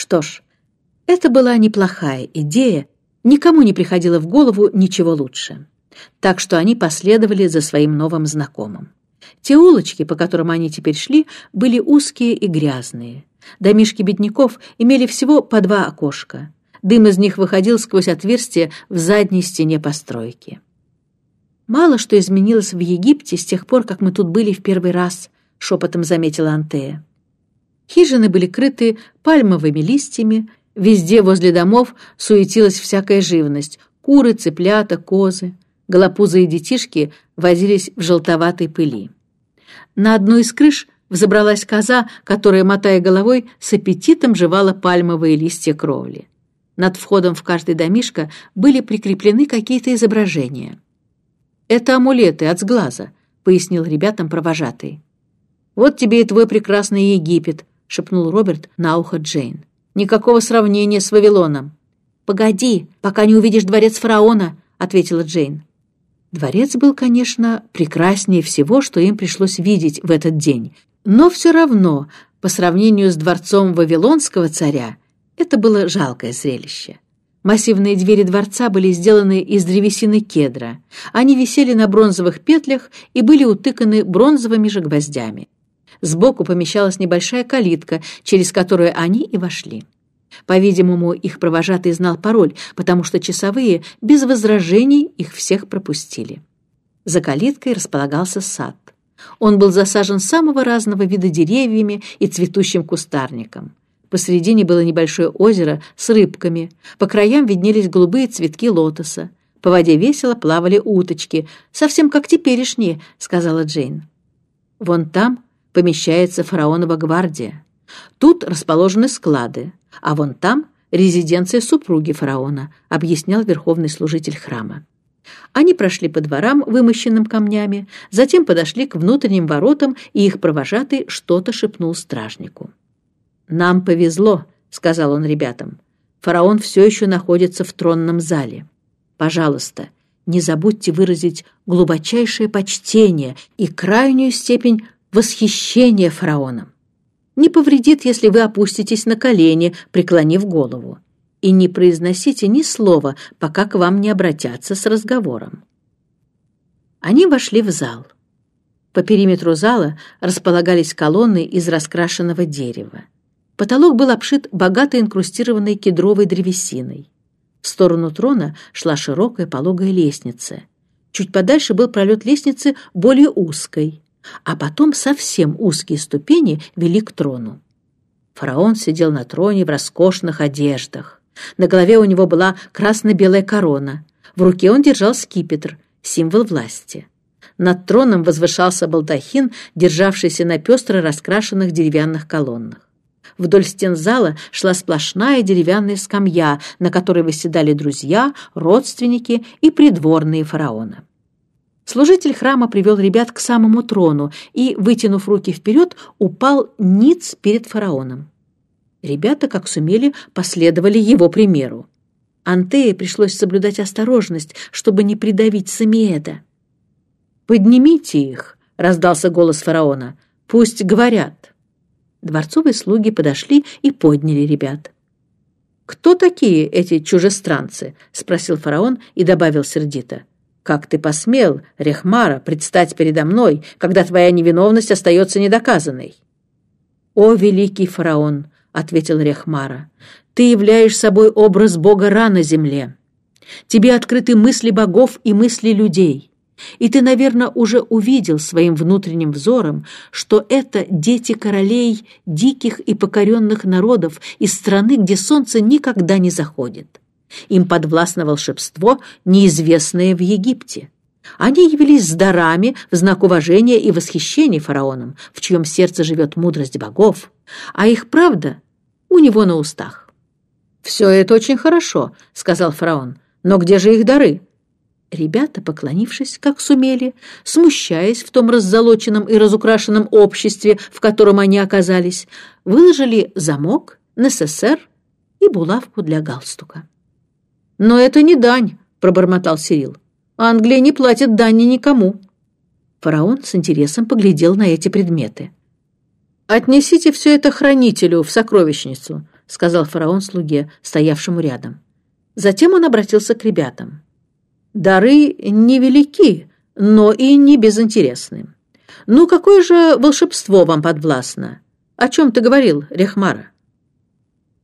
Что ж, это была неплохая идея, никому не приходило в голову ничего лучше. Так что они последовали за своим новым знакомым. Те улочки, по которым они теперь шли, были узкие и грязные. Домишки бедняков имели всего по два окошка. Дым из них выходил сквозь отверстие в задней стене постройки. «Мало что изменилось в Египте с тех пор, как мы тут были в первый раз», — шепотом заметила Антея. Хижины были крыты пальмовыми листьями, везде возле домов суетилась всякая живность — куры, цыплята, козы. Голопузые детишки возились в желтоватой пыли. На одну из крыш взобралась коза, которая, мотая головой, с аппетитом жевала пальмовые листья кровли. Над входом в каждый домишко были прикреплены какие-то изображения. «Это амулеты от сглаза», — пояснил ребятам провожатый. «Вот тебе и твой прекрасный Египет», — шепнул Роберт на ухо Джейн. «Никакого сравнения с Вавилоном». «Погоди, пока не увидишь дворец фараона», — ответила Джейн. Дворец был, конечно, прекраснее всего, что им пришлось видеть в этот день, но все равно, по сравнению с дворцом Вавилонского царя, это было жалкое зрелище. Массивные двери дворца были сделаны из древесины кедра. Они висели на бронзовых петлях и были утыканы бронзовыми же гвоздями. Сбоку помещалась небольшая калитка, через которую они и вошли. По-видимому, их провожатый знал пароль, потому что часовые без возражений их всех пропустили. За калиткой располагался сад. Он был засажен самого разного вида деревьями и цветущим кустарником. Посредине было небольшое озеро с рыбками, по краям виднелись голубые цветки лотоса. По воде весело плавали уточки, совсем как теперешние, сказала Джейн. Вон там помещается фараонова гвардия. Тут расположены склады, а вон там резиденция супруги фараона, объяснял верховный служитель храма. Они прошли по дворам, вымощенным камнями, затем подошли к внутренним воротам, и их провожатый что-то шепнул стражнику. «Нам повезло», — сказал он ребятам. «Фараон все еще находится в тронном зале. Пожалуйста, не забудьте выразить глубочайшее почтение и крайнюю степень восхищения фараоном. Не повредит, если вы опуститесь на колени, преклонив голову. И не произносите ни слова, пока к вам не обратятся с разговором». Они вошли в зал. По периметру зала располагались колонны из раскрашенного дерева. Потолок был обшит богато инкрустированной кедровой древесиной. В сторону трона шла широкая пологая лестница. Чуть подальше был пролет лестницы более узкой, а потом совсем узкие ступени вели к трону. Фараон сидел на троне в роскошных одеждах. На голове у него была красно-белая корона. В руке он держал скипетр, символ власти. Над троном возвышался балдахин, державшийся на пестро раскрашенных деревянных колоннах. Вдоль стен зала шла сплошная деревянная скамья, на которой восседали друзья, родственники и придворные фараона. Служитель храма привел ребят к самому трону и, вытянув руки вперед, упал ниц перед фараоном. Ребята, как сумели, последовали его примеру. Антее пришлось соблюдать осторожность, чтобы не придавить Самиэда. «Поднимите их!» — раздался голос фараона. «Пусть говорят!» Дворцовые слуги подошли и подняли ребят. «Кто такие эти чужестранцы?» — спросил фараон и добавил сердито. «Как ты посмел, Рехмара, предстать передо мной, когда твоя невиновность остается недоказанной?» «О, великий фараон!» — ответил Рехмара. «Ты являешь собой образ Бога Ра на земле. Тебе открыты мысли богов и мысли людей. И ты, наверное, уже увидел своим внутренним взором, что это дети королей диких и покоренных народов из страны, где солнце никогда не заходит. Им подвластно волшебство, неизвестное в Египте. Они явились с дарами в знак уважения и восхищения фараоном, в чьем сердце живет мудрость богов, а их правда у него на устах. «Все это очень хорошо», — сказал фараон, — «но где же их дары?» Ребята, поклонившись, как сумели, смущаясь в том раззолоченном и разукрашенном обществе, в котором они оказались, выложили замок, НССР и булавку для галстука. «Но это не дань», — пробормотал Сирил. «Англия не платит дани никому». Фараон с интересом поглядел на эти предметы. «Отнесите все это хранителю в сокровищницу», — сказал фараон слуге, стоявшему рядом. Затем он обратился к ребятам. «Дары невелики, но и не безинтересны. Ну, какое же волшебство вам подвластно? О чем ты говорил, Рехмара?»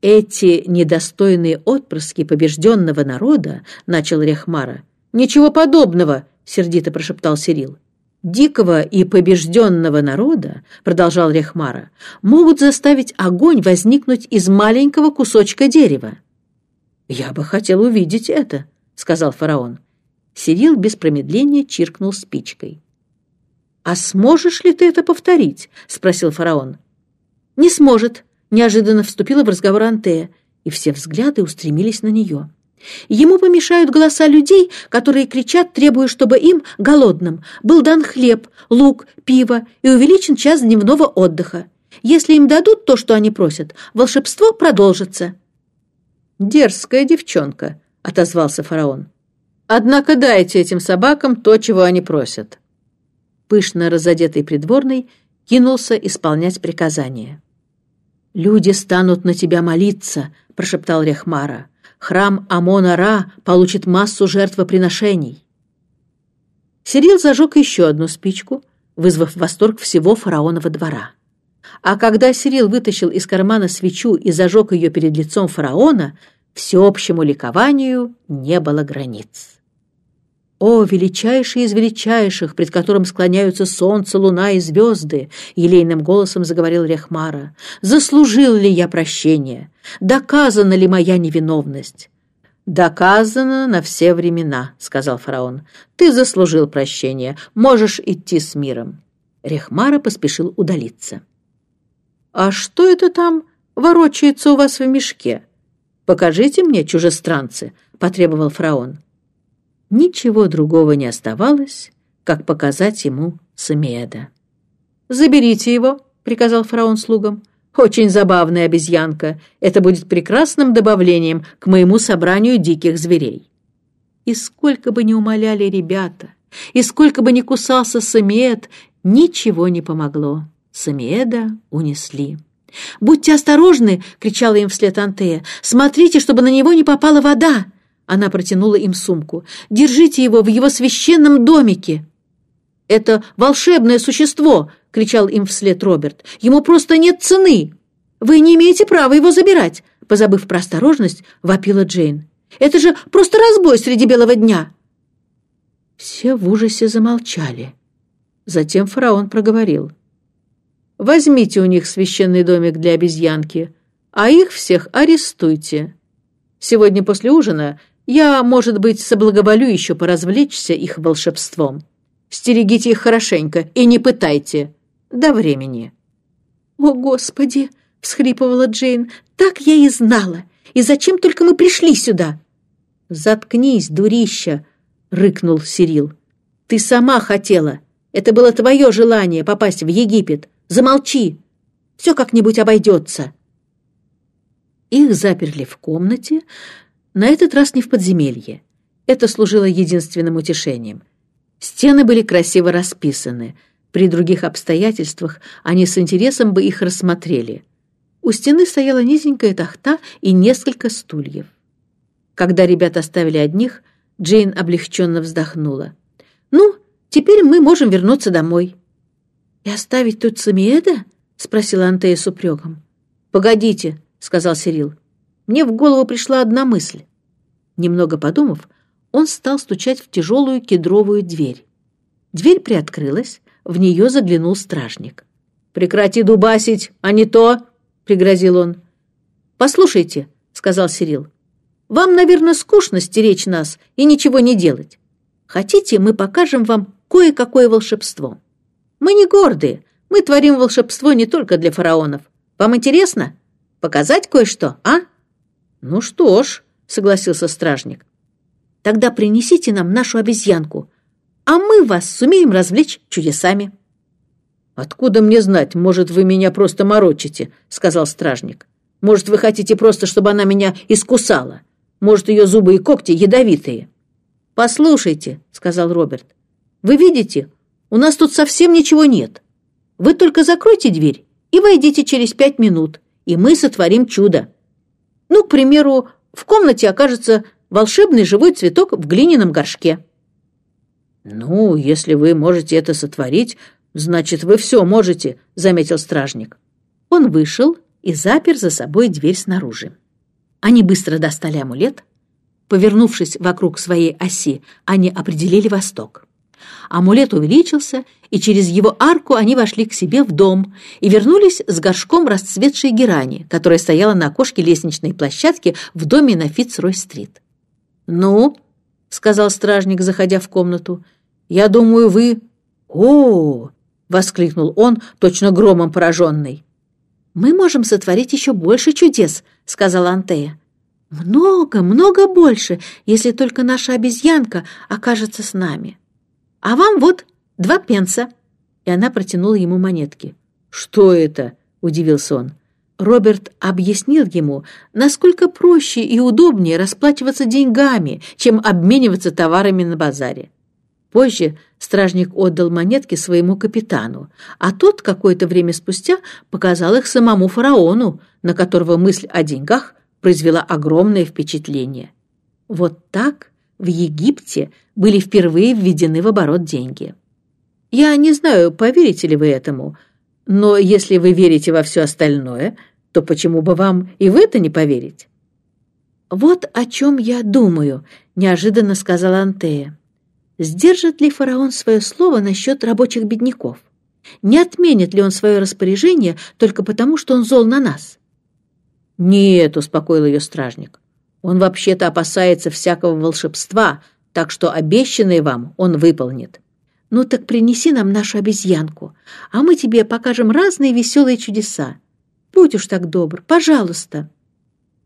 «Эти недостойные отпрыски побежденного народа», — начал Рехмара. «Ничего подобного», — сердито прошептал Сирил. «Дикого и побежденного народа», — продолжал Рехмара, «могут заставить огонь возникнуть из маленького кусочка дерева». «Я бы хотел увидеть это», — сказал фараон. Сирил без промедления чиркнул спичкой. «А сможешь ли ты это повторить?» — спросил фараон. «Не сможет», Неожиданно вступила в разговор Антея, и все взгляды устремились на нее. Ему помешают голоса людей, которые кричат, требуя, чтобы им, голодным, был дан хлеб, лук, пиво и увеличен час дневного отдыха. Если им дадут то, что они просят, волшебство продолжится. «Дерзкая девчонка», — отозвался фараон. «Однако дайте этим собакам то, чего они просят». Пышно разодетый придворный кинулся исполнять приказания. «Люди станут на тебя молиться», — прошептал Рехмара. «Храм Амона-Ра получит массу жертвоприношений». Сирил зажег еще одну спичку, вызвав восторг всего фараонова двора. А когда Сирил вытащил из кармана свечу и зажег ее перед лицом фараона, всеобщему ликованию не было границ. «О, величайший из величайших, пред которым склоняются солнце, луна и звезды!» — елейным голосом заговорил Рехмара. «Заслужил ли я прощение? Доказана ли моя невиновность?» «Доказано на все времена», — сказал фараон. «Ты заслужил прощения. Можешь идти с миром». Рехмара поспешил удалиться. «А что это там ворочается у вас в мешке? Покажите мне, чужестранцы», — потребовал фараон. Ничего другого не оставалось, как показать ему Самеда. «Заберите его», — приказал фараон слугам. «Очень забавная обезьянка. Это будет прекрасным добавлением к моему собранию диких зверей». И сколько бы ни умоляли ребята, и сколько бы ни кусался Самиэд, ничего не помогло. Самиэда унесли. «Будьте осторожны!» — кричала им вслед Антея. «Смотрите, чтобы на него не попала вода!» Она протянула им сумку. «Держите его в его священном домике!» «Это волшебное существо!» — кричал им вслед Роберт. «Ему просто нет цены! Вы не имеете права его забирать!» Позабыв про осторожность, вопила Джейн. «Это же просто разбой среди белого дня!» Все в ужасе замолчали. Затем фараон проговорил. «Возьмите у них священный домик для обезьянки, а их всех арестуйте. Сегодня после ужина я, может быть, соблаговолю еще поразвлечься их волшебством. Стерегите их хорошенько и не пытайте. До времени». «О, Господи!» — всхрипывала Джейн. «Так я и знала! И зачем только мы пришли сюда?» «Заткнись, дурища!» — рыкнул Сирил. «Ты сама хотела. Это было твое желание попасть в Египет. Замолчи! Все как-нибудь обойдется!» Их заперли в комнате, на этот раз не в подземелье. Это служило единственным утешением. Стены были красиво расписаны. При других обстоятельствах они с интересом бы их рассмотрели. У стены стояла низенькая тахта и несколько стульев. Когда ребята оставили одних, Джейн облегченно вздохнула. «Ну, теперь мы можем вернуться домой». «И оставить тут Самиэда?» — спросила Антея с упреком. «Погодите», — сказал Сирил мне в голову пришла одна мысль. Немного подумав, он стал стучать в тяжелую кедровую дверь. Дверь приоткрылась, в нее заглянул стражник. «Прекрати дубасить, а не то!» — пригрозил он. «Послушайте», — сказал Сирил, — «вам, наверное, скучно стеречь нас и ничего не делать. Хотите, мы покажем вам кое-какое волшебство? Мы не гордые, мы творим волшебство не только для фараонов. Вам интересно? Показать кое-что, а?» «Ну что ж», — согласился стражник, — «тогда принесите нам нашу обезьянку, а мы вас сумеем развлечь чудесами». «Откуда мне знать? Может, вы меня просто морочите», — сказал стражник. «Может, вы хотите просто, чтобы она меня искусала? Может, ее зубы и когти ядовитые?» «Послушайте», — сказал Роберт, — «вы видите, у нас тут совсем ничего нет. Вы только закройте дверь и войдите через пять минут, и мы сотворим чудо. Ну, к примеру, в комнате окажется волшебный живой цветок в глиняном горшке. «Ну, если вы можете это сотворить, значит, вы все можете», — заметил стражник. Он вышел и запер за собой дверь снаружи. Они быстро достали амулет. Повернувшись вокруг своей оси, они определили восток. Амулет увеличился, и через его арку они вошли к себе в дом и вернулись с горшком расцветшей герани, которая стояла на окошке лестничной площадки в доме на Фицрой-стрит. «Ну?» — сказал стражник, заходя в комнату. «Я думаю, вы...» «О!» — воскликнул он, точно громом пораженный. «Мы можем сотворить еще больше чудес», — сказала Антея. «Много, много больше, если только наша обезьянка окажется с нами. А вам вот два пенса». И она протянула ему монетки. «Что это?» — удивился он. Роберт объяснил ему, насколько проще и удобнее расплачиваться деньгами, чем обмениваться товарами на базаре. Позже стражник отдал монетки своему капитану, а тот какое-то время спустя показал их самому фараону, на которого мысль о деньгах произвела огромное впечатление. Вот так в Египте были впервые введены в оборот деньги. Я не знаю, поверите ли вы этому, но если вы верите во все остальное, то почему бы вам и в это не поверить? «Вот о чем я думаю», — неожиданно сказала Антея. Сдержит ли фараон свое слово насчет рабочих бедняков? Не отменит ли он свое распоряжение только потому, что он зол на нас? «Нет», — успокоил ее стражник, — «он вообще-то опасается всякого волшебства, так что обещанное вам он выполнит». «Ну так принеси нам нашу обезьянку, а мы тебе покажем разные веселые чудеса. Будь уж так добр, пожалуйста».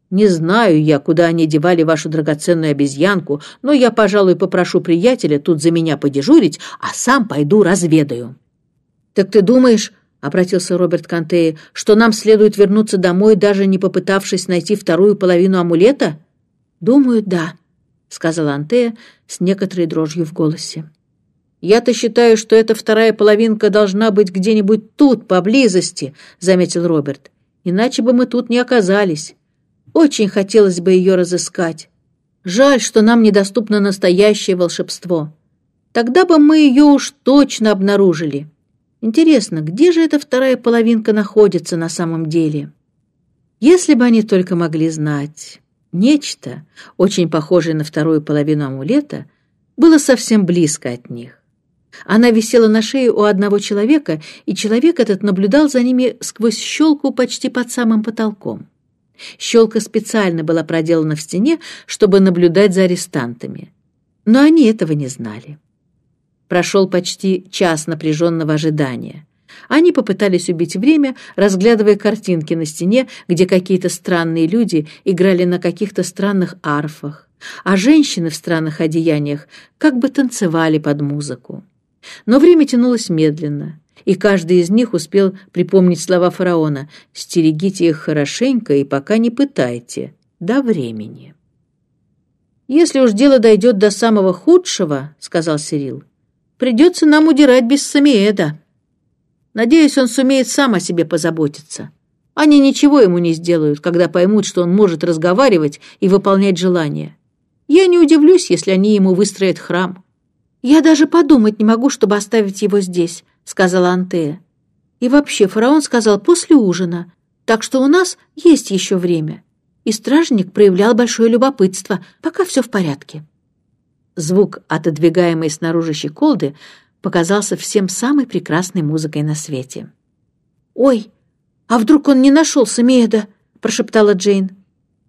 Не знаю я, куда они девали вашу драгоценную обезьянку, но я, пожалуй, попрошу приятеля тут за меня подежурить, а сам пойду разведаю». «Так ты думаешь, — обратился Роберт Кантея, — что нам следует вернуться домой, даже не попытавшись найти вторую половину амулета?» «Думаю, да», — сказала Антея с некоторой дрожью в голосе. «Я-то считаю, что эта вторая половинка должна быть где-нибудь тут, поблизости», — заметил Роберт. «Иначе бы мы тут не оказались». Очень хотелось бы ее разыскать. Жаль, что нам недоступно настоящее волшебство. Тогда бы мы ее уж точно обнаружили. Интересно, где же эта вторая половинка находится на самом деле? Если бы они только могли знать. Нечто, очень похожее на вторую половину амулета, было совсем близко от них. Она висела на шее у одного человека, и человек этот наблюдал за ними сквозь щелку почти под самым потолком. Щелка специально была проделана в стене, чтобы наблюдать за арестантами. Но они этого не знали. Прошел почти час напряженного ожидания. Они попытались убить время, разглядывая картинки на стене, где какие-то странные люди играли на каких-то странных арфах, а женщины в странных одеяниях как бы танцевали под музыку. Но время тянулось медленно и каждый из них успел припомнить слова фараона «Стерегите их хорошенько и пока не пытайте, до времени». «Если уж дело дойдет до самого худшего, — сказал Сирил, — придется нам удирать без Самиэда. Надеюсь, он сумеет сам о себе позаботиться. Они ничего ему не сделают, когда поймут, что он может разговаривать и выполнять желания. Я не удивлюсь, если они ему выстроят храм. Я даже подумать не могу, чтобы оставить его здесь, — сказала Антея. «И вообще, фараон сказал после ужина, так что у нас есть еще время». И стражник проявлял большое любопытство, пока все в порядке. Звук отодвигаемой снаружи щеколды показался всем самой прекрасной музыкой на свете. «Ой, а вдруг он не нашел Самиэда?» — прошептала Джейн.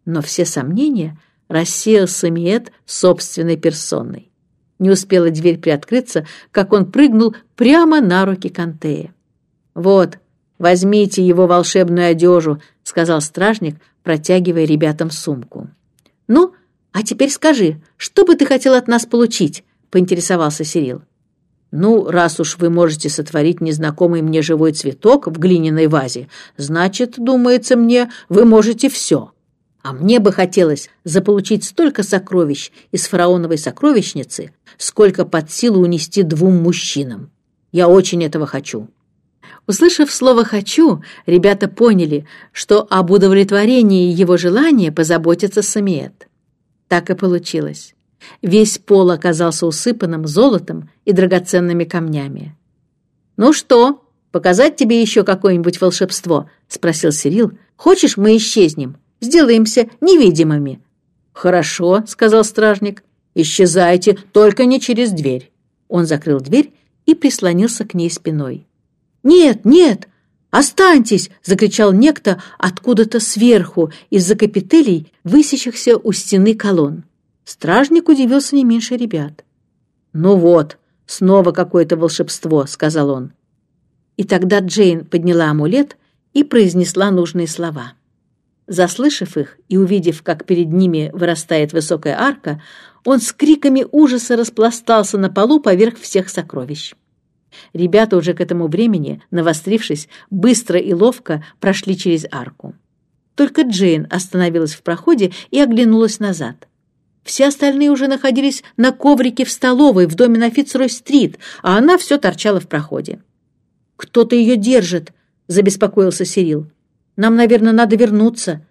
Но все сомнения рассеял Самиэд собственной персоной. Не успела дверь приоткрыться, как он прыгнул прямо на руки Кантея. «Вот, возьмите его волшебную одежу», — сказал стражник, протягивая ребятам сумку. «Ну, а теперь скажи, что бы ты хотел от нас получить?» — поинтересовался Сирил. «Ну, раз уж вы можете сотворить незнакомый мне живой цветок в глиняной вазе, значит, думается мне, вы можете все». А мне бы хотелось заполучить столько сокровищ из фараоновой сокровищницы, сколько под силу унести двум мужчинам. Я очень этого хочу». Услышав слово «хочу», ребята поняли, что об удовлетворении его желания позаботится Самиет. Так и получилось. Весь пол оказался усыпанным золотом и драгоценными камнями. «Ну что, показать тебе еще какое-нибудь волшебство?» — спросил Сирил. «Хочешь, мы исчезнем? Сделаемся невидимыми». «Хорошо», — сказал стражник. «Исчезайте, только не через дверь». Он закрыл дверь и прислонился к ней спиной. «Нет, нет! Останьтесь!» — закричал некто откуда-то сверху, из-за капителей, высящихся у стены колонн. Стражник удивился не меньше ребят. «Ну вот, снова какое-то волшебство», — сказал он. И тогда Джейн подняла амулет и произнесла нужные слова. Заслышав их и увидев, как перед ними вырастает высокая арка, он с криками ужаса распластался на полу поверх всех сокровищ. Ребята уже к этому времени, навострившись, быстро и ловко прошли через арку. Только Джейн остановилась в проходе и оглянулась назад. Все остальные уже находились на коврике в столовой в доме на Фицрой-стрит, а она все торчала в проходе. «Кто-то ее держит», — забеспокоился Сирил. «Нам, наверное, надо вернуться».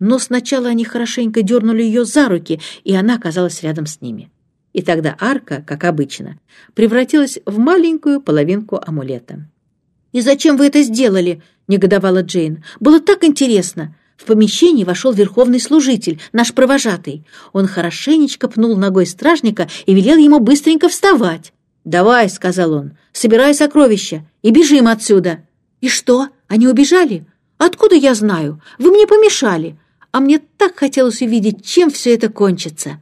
Но сначала они хорошенько дернули ее за руки, и она оказалась рядом с ними. И тогда арка, как обычно, превратилась в маленькую половинку амулета. «И зачем вы это сделали?» — негодовала Джейн. «Было так интересно!» В помещение вошел верховный служитель, наш провожатый. Он хорошенечко пнул ногой стражника и велел ему быстренько вставать. «Давай», — сказал он, — «собирай сокровища и бежим отсюда». «И что, они убежали? Откуда я знаю? Вы мне помешали. А мне так хотелось увидеть, чем все это кончится».